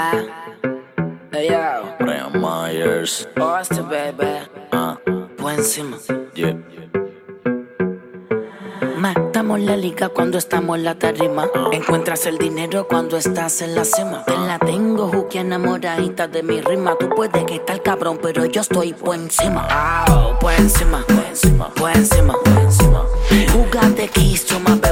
Ah, hey yo, Brian Myers. Austin, baby. Ah, encima. yeah. Matamos la liga cuando estamos en la tarima. Encuentras el dinero cuando estás en la cima. Te la tengo, Juki, enamoradita de mi rima. Tú puedes que estar cabrón, pero yo estoy por encima. Ah, por encima, por encima, por encima, por encima. Jugate kiss, chuma, bema.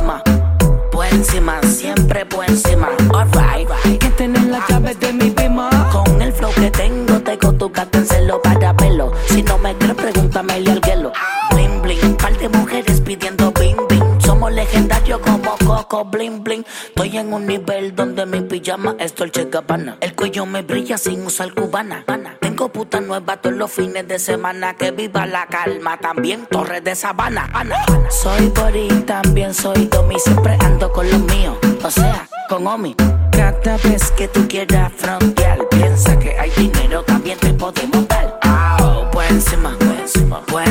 Que tengo, tu gato en celo para pelo. Si no me crees, pregúntame al hielo. Bling, bling, par de mujeres pidiendo bing, bing. Somos legendarios como Coco, bling, bling. Estoy en un nivel donde mi pijama es Dolce Gabbana. El cuello me brilla sin usar cubana. Tengo puta nueva todos los fines de semana. Que viva la calma, también Torres de Sabana. Ana. Soy Bori, también soy Domi. Siempre ando con los míos, o sea, con Omi. Cada vez que tú quieras frontear, piensa que hay dinero, también te podemos dar. Ah, encima, por encima, por encima, por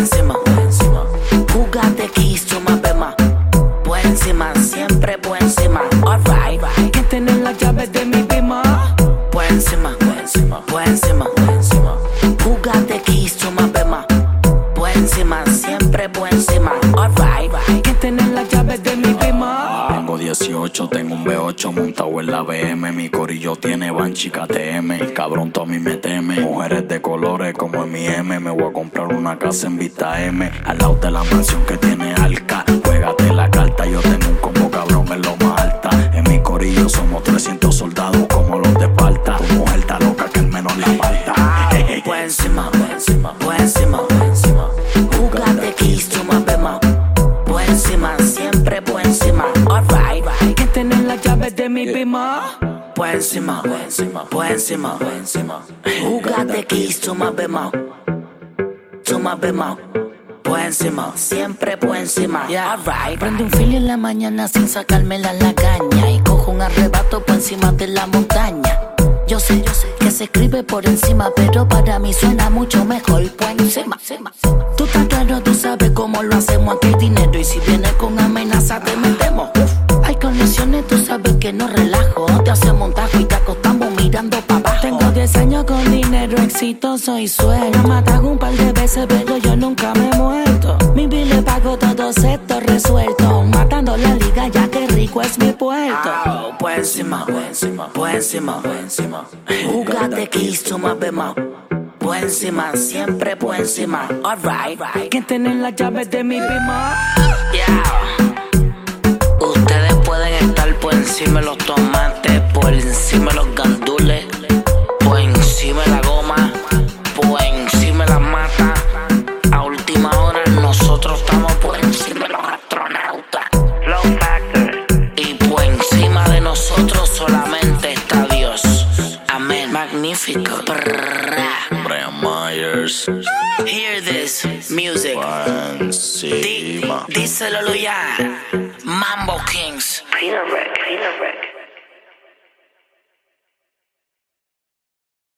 18, tengo un B8 montado en la BM. Mi corillo tiene Banshee KTM. El cabrón todo a mí me teme. Mujeres de colores como en mi M. Me voy a comprar una casa en Vista M. Al lado de la mansión que tiene Alca. Juégate la carta, yo tengo un combo cabrón en lo más alta. En mi corillo somos 300 soldados como los de Esparta. Tu mujer está loca que el menos la falta. Por encima, por encima, por encima, por encima. De mi bima. Por encima, por encima, por encima, por encima. Jugate kiss, chuma, bema. Chuma, bema. Por encima, siempre por encima. Alright, prendo un fili en la mañana sin sacármela la caña. Y cojo un arrebato por encima de la montaña. Yo sé, yo sé que se escribe por encima, pero para mí suena mucho mejor por encima. Tú estás claro, tú sabes cómo lo hacemos. Aquí dinero y si vienes con dinero exitoso y sueldo. Me matan un par de veces, pero yo nunca me he muerto. Mi bill le pago todo esto resuelto. Matando la liga, ya que rico es mi puerto. por encima, por encima, por encima, por encima. Jugate chuma, bema. Por encima, siempre por encima. Alright, que tener las llaves de mi bima. Yeah. Ustedes pueden estar por encima de los tomates, Magnífico. Brrra. Brian Myers. Hear this music. Por Di- encima. díselo ya. Mambo Kings. Peanut Rick. Peanut Rick.